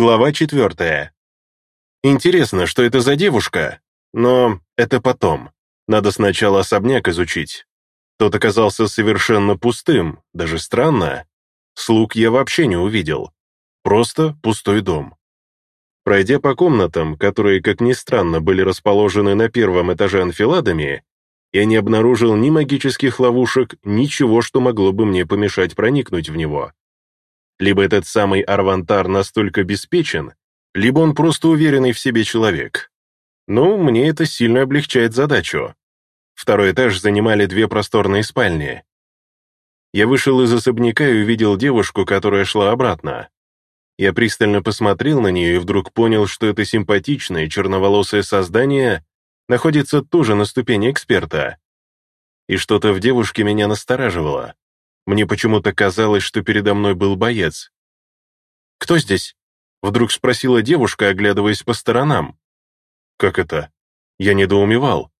Глава четвертая. Интересно, что это за девушка? Но это потом. Надо сначала особняк изучить. Тот оказался совершенно пустым, даже странно. Слуг я вообще не увидел. Просто пустой дом. Пройдя по комнатам, которые, как ни странно, были расположены на первом этаже анфиладами, я не обнаружил ни магических ловушек, ничего, что могло бы мне помешать проникнуть в него. Либо этот самый Арвантар настолько обеспечен, либо он просто уверенный в себе человек. Ну, мне это сильно облегчает задачу. Второй этаж занимали две просторные спальни. Я вышел из особняка и увидел девушку, которая шла обратно. Я пристально посмотрел на нее и вдруг понял, что это симпатичное черноволосое создание находится тоже на ступени эксперта. И что-то в девушке меня настораживало. Мне почему-то казалось, что передо мной был боец. «Кто здесь?» — вдруг спросила девушка, оглядываясь по сторонам. «Как это?» Я недоумевал.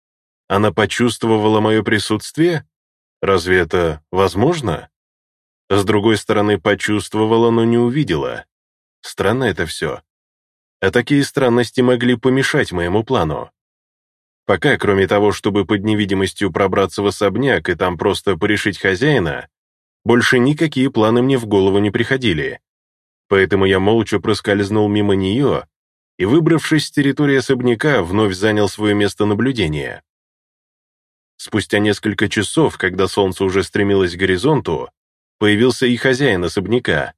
Она почувствовала мое присутствие? Разве это возможно? С другой стороны, почувствовала, но не увидела. Странно это все. А такие странности могли помешать моему плану. Пока, кроме того, чтобы под невидимостью пробраться в особняк и там просто порешить хозяина, больше никакие планы мне в голову не приходили. Поэтому я молча проскользнул мимо нее и, выбравшись с территории особняка, вновь занял свое место наблюдения. Спустя несколько часов, когда солнце уже стремилось к горизонту, появился и хозяин особняка.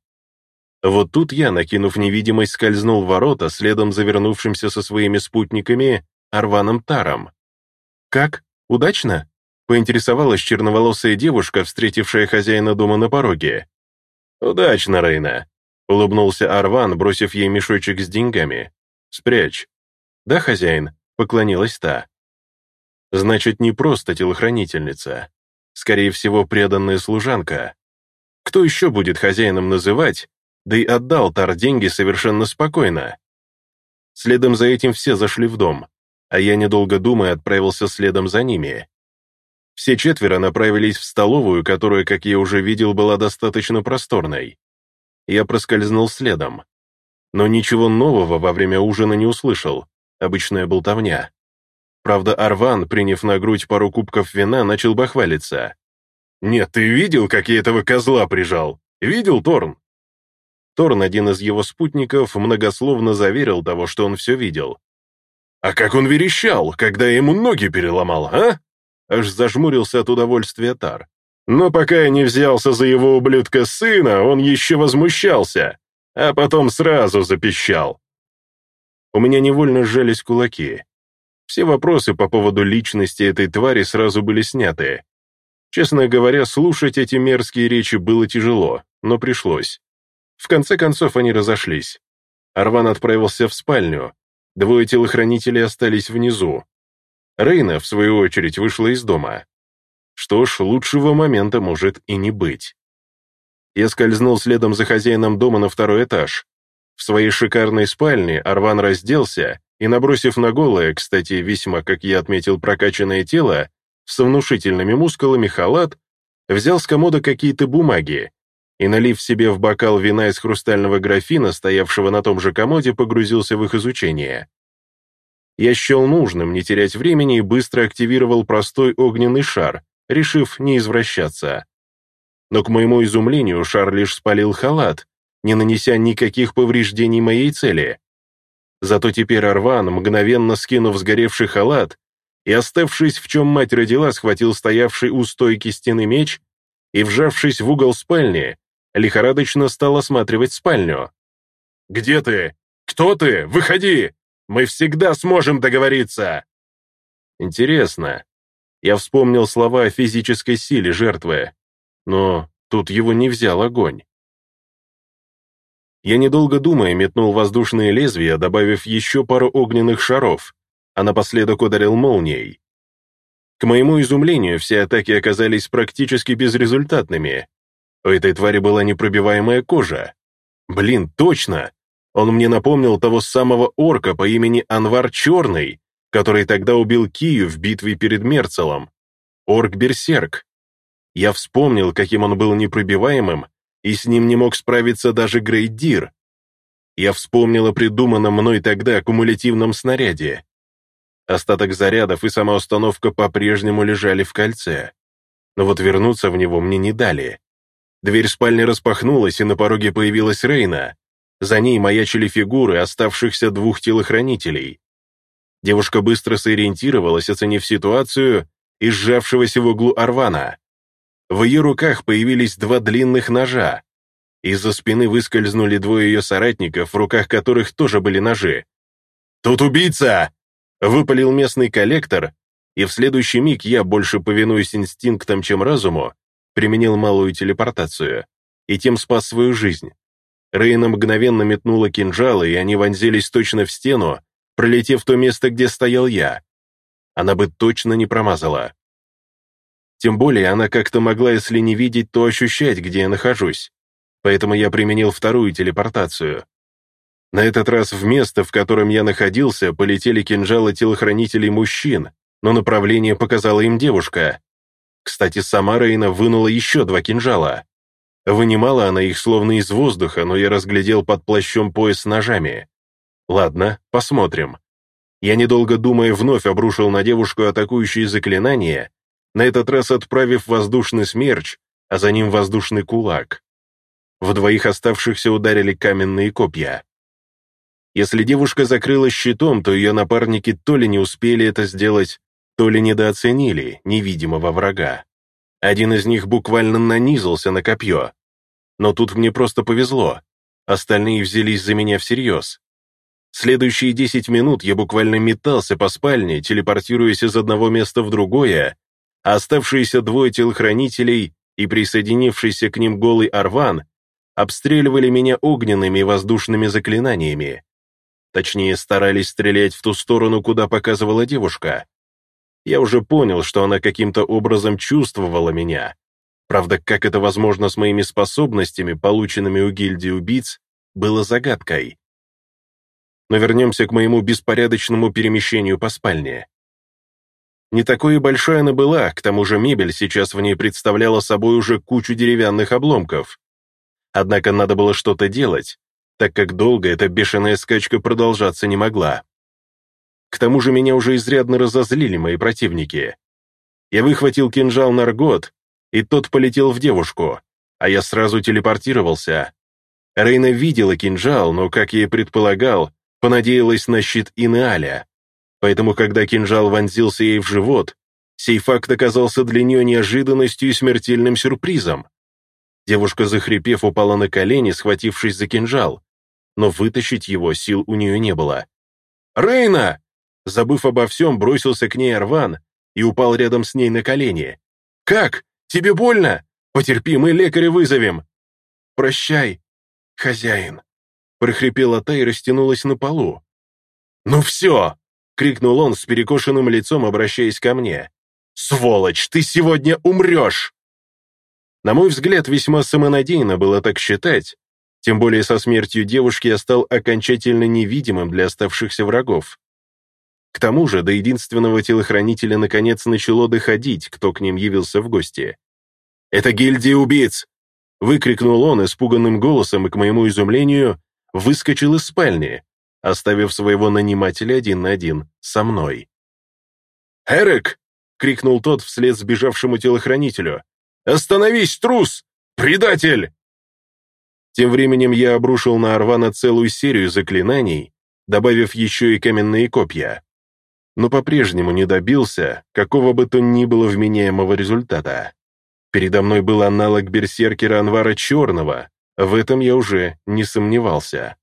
Вот тут я, накинув невидимость, скользнул в ворота, следом завернувшимся со своими спутниками Арваном Таром. «Как? Удачно?» Поинтересовалась черноволосая девушка, встретившая хозяина дома на пороге. «Удачно, Рейна», — улыбнулся Арван, бросив ей мешочек с деньгами. «Спрячь». «Да, хозяин», — поклонилась та. «Значит, не просто телохранительница. Скорее всего, преданная служанка. Кто еще будет хозяином называть, да и отдал Тар деньги совершенно спокойно?» Следом за этим все зашли в дом, а я, недолго думая, отправился следом за ними. Все четверо направились в столовую, которая, как я уже видел, была достаточно просторной. Я проскользнул следом. Но ничего нового во время ужина не услышал, обычная болтовня. Правда, Арван, приняв на грудь пару кубков вина, начал бахвалиться. «Нет, ты видел, как я этого козла прижал? Видел, Торн?» Торн, один из его спутников, многословно заверил того, что он все видел. «А как он верещал, когда я ему ноги переломал, а?» Аж зажмурился от удовольствия Тар. Но пока я не взялся за его ублюдка сына, он еще возмущался, а потом сразу запищал. У меня невольно сжались кулаки. Все вопросы по поводу личности этой твари сразу были сняты. Честно говоря, слушать эти мерзкие речи было тяжело, но пришлось. В конце концов они разошлись. Арван отправился в спальню, двое телохранителей остались внизу, Рейна, в свою очередь, вышла из дома. Что ж, лучшего момента может и не быть. Я скользнул следом за хозяином дома на второй этаж. В своей шикарной спальне Арван разделся и, набросив на голое, кстати, весьма, как я отметил, прокачанное тело, с внушительными мускулами халат, взял с комода какие-то бумаги и, налив себе в бокал вина из хрустального графина, стоявшего на том же комоде, погрузился в их изучение. Я счел нужным не терять времени и быстро активировал простой огненный шар, решив не извращаться. Но, к моему изумлению, шар лишь спалил халат, не нанеся никаких повреждений моей цели. Зато теперь Арван, мгновенно скинув сгоревший халат и, оставшись в чем мать родила, схватил стоявший у стойки стены меч и, вжавшись в угол спальни, лихорадочно стал осматривать спальню. «Где ты? Кто ты? Выходи!» Мы всегда сможем договориться!» Интересно. Я вспомнил слова о физической силе жертвы, но тут его не взял огонь. Я, недолго думая, метнул воздушные лезвия, добавив еще пару огненных шаров, а напоследок ударил молнией. К моему изумлению, все атаки оказались практически безрезультатными. У этой твари была непробиваемая кожа. Блин, точно! Он мне напомнил того самого орка по имени Анвар Черный, который тогда убил Кию в битве перед Мерцелом. Орк-берсерк. Я вспомнил, каким он был непробиваемым, и с ним не мог справиться даже Грейдир. Я вспомнил о придуманном мной тогда аккумулятивном снаряде. Остаток зарядов и сама установка по-прежнему лежали в кольце. Но вот вернуться в него мне не дали. Дверь спальни распахнулась, и на пороге появилась Рейна. За ней маячили фигуры оставшихся двух телохранителей. Девушка быстро сориентировалась, оценив ситуацию, и сжавшегося в углу Арвана. В ее руках появились два длинных ножа. Из-за спины выскользнули двое ее соратников, в руках которых тоже были ножи. «Тут убийца!» — выпалил местный коллектор, и в следующий миг я, больше повинуясь инстинктам, чем разуму, применил малую телепортацию и тем спас свою жизнь. Рейна мгновенно метнула кинжалы, и они вонзились точно в стену, пролетев то место, где стоял я. Она бы точно не промазала. Тем более она как-то могла, если не видеть, то ощущать, где я нахожусь. Поэтому я применил вторую телепортацию. На этот раз в место, в котором я находился, полетели кинжалы телохранителей мужчин, но направление показала им девушка. Кстати, сама Рейна вынула еще два кинжала. Вынимала она их словно из воздуха, но я разглядел под плащом пояс с ножами. Ладно, посмотрим. Я, недолго думая, вновь обрушил на девушку атакующие заклинания, на этот раз отправив воздушный смерч, а за ним воздушный кулак. В двоих оставшихся ударили каменные копья. Если девушка закрылась щитом, то ее напарники то ли не успели это сделать, то ли недооценили невидимого врага. Один из них буквально нанизался на копье. Но тут мне просто повезло. Остальные взялись за меня всерьез. Следующие десять минут я буквально метался по спальне, телепортируясь из одного места в другое, а оставшиеся двое телохранителей и присоединившийся к ним голый Арван обстреливали меня огненными и воздушными заклинаниями. Точнее, старались стрелять в ту сторону, куда показывала девушка. Я уже понял, что она каким-то образом чувствовала меня. Правда, как это возможно с моими способностями, полученными у гильдии убийц, было загадкой. Но вернемся к моему беспорядочному перемещению по спальне. Не такой и большой она была, к тому же мебель сейчас в ней представляла собой уже кучу деревянных обломков. Однако надо было что-то делать, так как долго эта бешеная скачка продолжаться не могла. К тому же меня уже изрядно разозлили мои противники. Я выхватил кинжал Наргот, и тот полетел в девушку, а я сразу телепортировался. Рейна видела кинжал, но, как я и предполагал, понадеялась на щит Инеаля. Поэтому, когда кинжал вонзился ей в живот, сей факт оказался для нее неожиданностью и смертельным сюрпризом. Девушка, захрипев, упала на колени, схватившись за кинжал, но вытащить его сил у нее не было. «Рейна!» Забыв обо всем, бросился к ней Арван и упал рядом с ней на колени. «Как? Тебе больно? Потерпи, мы лекаря вызовем!» «Прощай, хозяин!» прохрипела та и растянулась на полу. «Ну все!» — крикнул он с перекошенным лицом, обращаясь ко мне. «Сволочь, ты сегодня умрешь!» На мой взгляд, весьма самонадеянно было так считать, тем более со смертью девушки я стал окончательно невидимым для оставшихся врагов. К тому же до единственного телохранителя наконец начало доходить, кто к ним явился в гости. «Это гильдия убийц!» — выкрикнул он испуганным голосом и, к моему изумлению, выскочил из спальни, оставив своего нанимателя один на один со мной. «Эрик!» — крикнул тот вслед сбежавшему телохранителю. «Остановись, трус! Предатель!» Тем временем я обрушил на Арвана целую серию заклинаний, добавив еще и каменные копья. Но по-прежнему не добился какого бы то ни было вменяемого результата. Передо мной был аналог берсеркера Анвара Черного, в этом я уже не сомневался.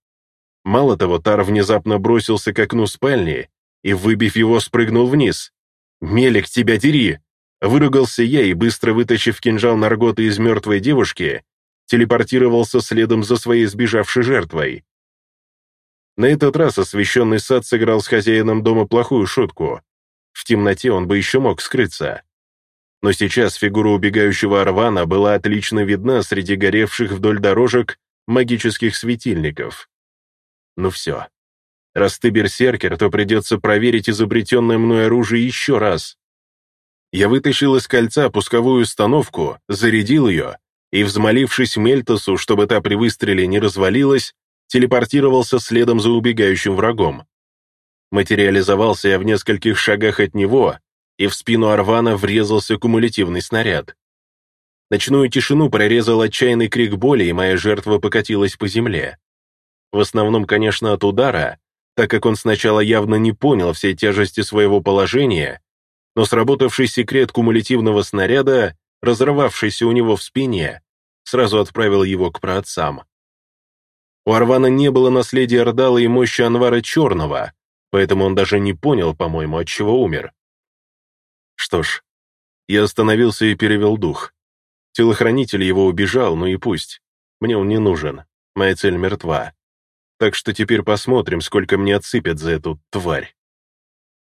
Мало того, Тар внезапно бросился к окну спальни и, выбив его, спрыгнул вниз. «Мелик, тебя дери!» Выругался я и, быстро вытащив кинжал Наргота из мертвой девушки, телепортировался следом за своей сбежавшей жертвой. На этот раз освещенный сад сыграл с хозяином дома плохую шутку. В темноте он бы еще мог скрыться. Но сейчас фигура убегающего Арвана была отлично видна среди горевших вдоль дорожек магических светильников. Ну все. Раз ты берсеркер, то придется проверить изобретенное мной оружие еще раз. Я вытащил из кольца пусковую установку, зарядил ее и, взмолившись Мельтосу, чтобы та при выстреле не развалилась, телепортировался следом за убегающим врагом. Материализовался я в нескольких шагах от него, и в спину Арвана врезался кумулятивный снаряд. Ночную тишину прорезал отчаянный крик боли, и моя жертва покатилась по земле. В основном, конечно, от удара, так как он сначала явно не понял всей тяжести своего положения, но сработавший секрет кумулятивного снаряда, разорвавшийся у него в спине, сразу отправил его к праотцам. У Арвана не было наследия Ордала и мощи Анвара Черного, поэтому он даже не понял, по-моему, от чего умер. Что ж, я остановился и перевел дух. Телохранитель его убежал, ну и пусть. Мне он не нужен, моя цель мертва. Так что теперь посмотрим, сколько мне отсыпят за эту тварь.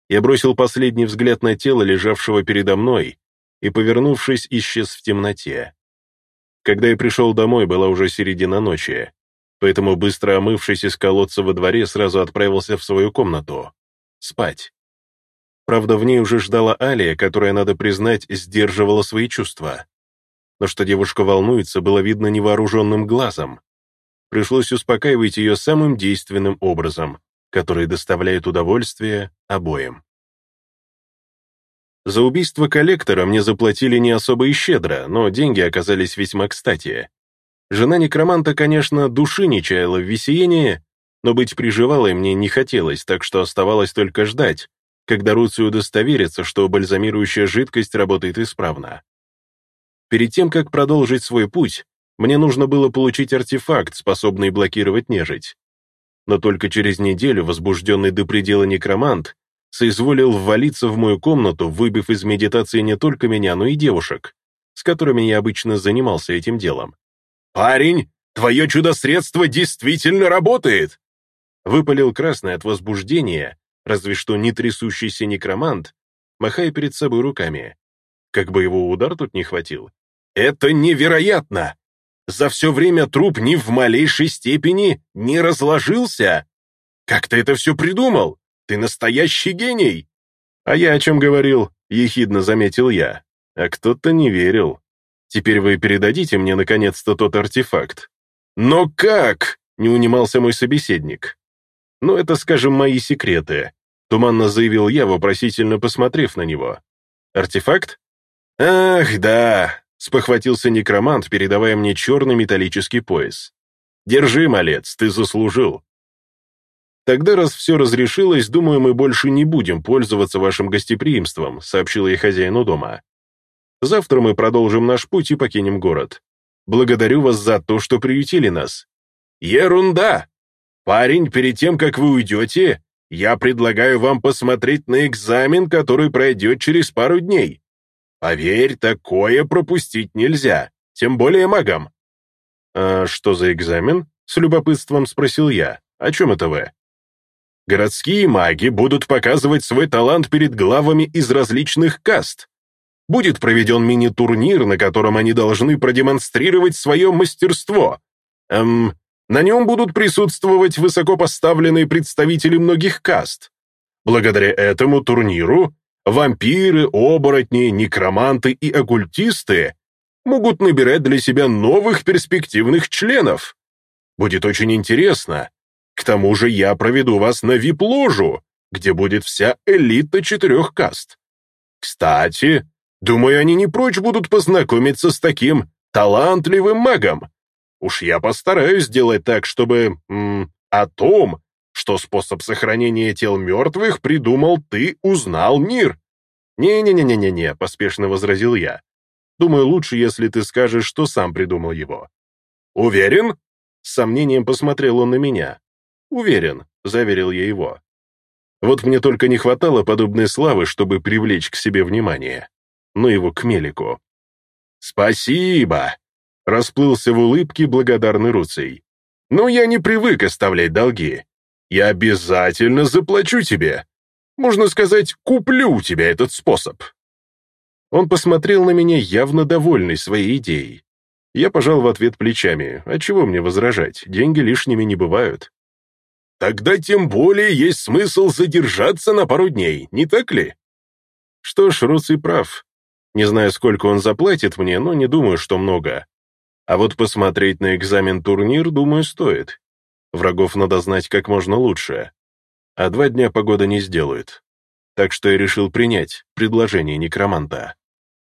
Я бросил последний взгляд на тело, лежавшего передо мной, и, повернувшись, исчез в темноте. Когда я пришел домой, была уже середина ночи, поэтому, быстро омывшись из колодца во дворе, сразу отправился в свою комнату. Спать. Правда, в ней уже ждала Алия, которая, надо признать, сдерживала свои чувства. Но что девушка волнуется, было видно невооруженным глазом. Пришлось успокаивать ее самым действенным образом, который доставляет удовольствие обоим. За убийство коллектора мне заплатили не особо и щедро, но деньги оказались весьма кстати. Жена некроманта, конечно, души не чаяла в висиении, но быть приживалой мне не хотелось, так что оставалось только ждать, когда Руцию удостоверится, что бальзамирующая жидкость работает исправно. Перед тем, как продолжить свой путь, мне нужно было получить артефакт, способный блокировать нежить. Но только через неделю возбужденный до предела некромант соизволил ввалиться в мою комнату, выбив из медитации не только меня, но и девушек, с которыми я обычно занимался этим делом. «Парень, твое чудо-средство действительно работает!» Выпалил красный от возбуждения, разве что не трясущийся некромант, махая перед собой руками. Как бы его удар тут не хватил. «Это невероятно! За все время труп ни в малейшей степени не разложился! Как ты это все придумал? Ты настоящий гений!» «А я о чем говорил?» — ехидно заметил я. А кто-то не верил. Теперь вы передадите мне, наконец-то, тот артефакт. «Но как?» — не унимался мой собеседник. «Ну, это, скажем, мои секреты», — туманно заявил я, вопросительно посмотрев на него. «Артефакт?» «Ах, да», — спохватился некромант, передавая мне черный металлический пояс. «Держи, малец, ты заслужил». «Тогда, раз все разрешилось, думаю, мы больше не будем пользоваться вашим гостеприимством», сообщила я хозяину дома. «Завтра мы продолжим наш путь и покинем город. Благодарю вас за то, что приютили нас». «Ерунда! Парень, перед тем, как вы уйдете, я предлагаю вам посмотреть на экзамен, который пройдет через пару дней. Поверь, такое пропустить нельзя, тем более магам». «А что за экзамен?» — с любопытством спросил я. «О чем это вы?» Городские маги будут показывать свой талант перед главами из различных каст. Будет проведен мини-турнир, на котором они должны продемонстрировать свое мастерство. Эм, на нем будут присутствовать высокопоставленные представители многих каст. Благодаря этому турниру вампиры, оборотни, некроманты и оккультисты могут набирать для себя новых перспективных членов. Будет очень интересно, к тому же я проведу вас на вип-ложу, где будет вся элита четырех каст. Кстати, думаю, они не прочь будут познакомиться с таким талантливым магом. Уж я постараюсь сделать так, чтобы... М, о том, что способ сохранения тел мертвых придумал ты, узнал мир. «Не-не-не-не-не», — поспешно возразил я. «Думаю, лучше, если ты скажешь, что сам придумал его». «Уверен?» С сомнением посмотрел он на меня. «Уверен», — заверил я его. Вот мне только не хватало подобной славы, чтобы привлечь к себе внимание. Ну его к Мелику. «Спасибо!» — расплылся в улыбке благодарный Руций. «Но я не привык оставлять долги. Я обязательно заплачу тебе. Можно сказать, куплю у тебя этот способ». Он посмотрел на меня явно довольный своей идеей. Я пожал в ответ плечами. А чего мне возражать? Деньги лишними не бывают. Тогда тем более есть смысл задержаться на пару дней, не так ли? Что ж, Руций прав. Не знаю, сколько он заплатит мне, но не думаю, что много. А вот посмотреть на экзамен-турнир, думаю, стоит. Врагов надо знать как можно лучше. А два дня погода не сделает. Так что я решил принять предложение некроманта.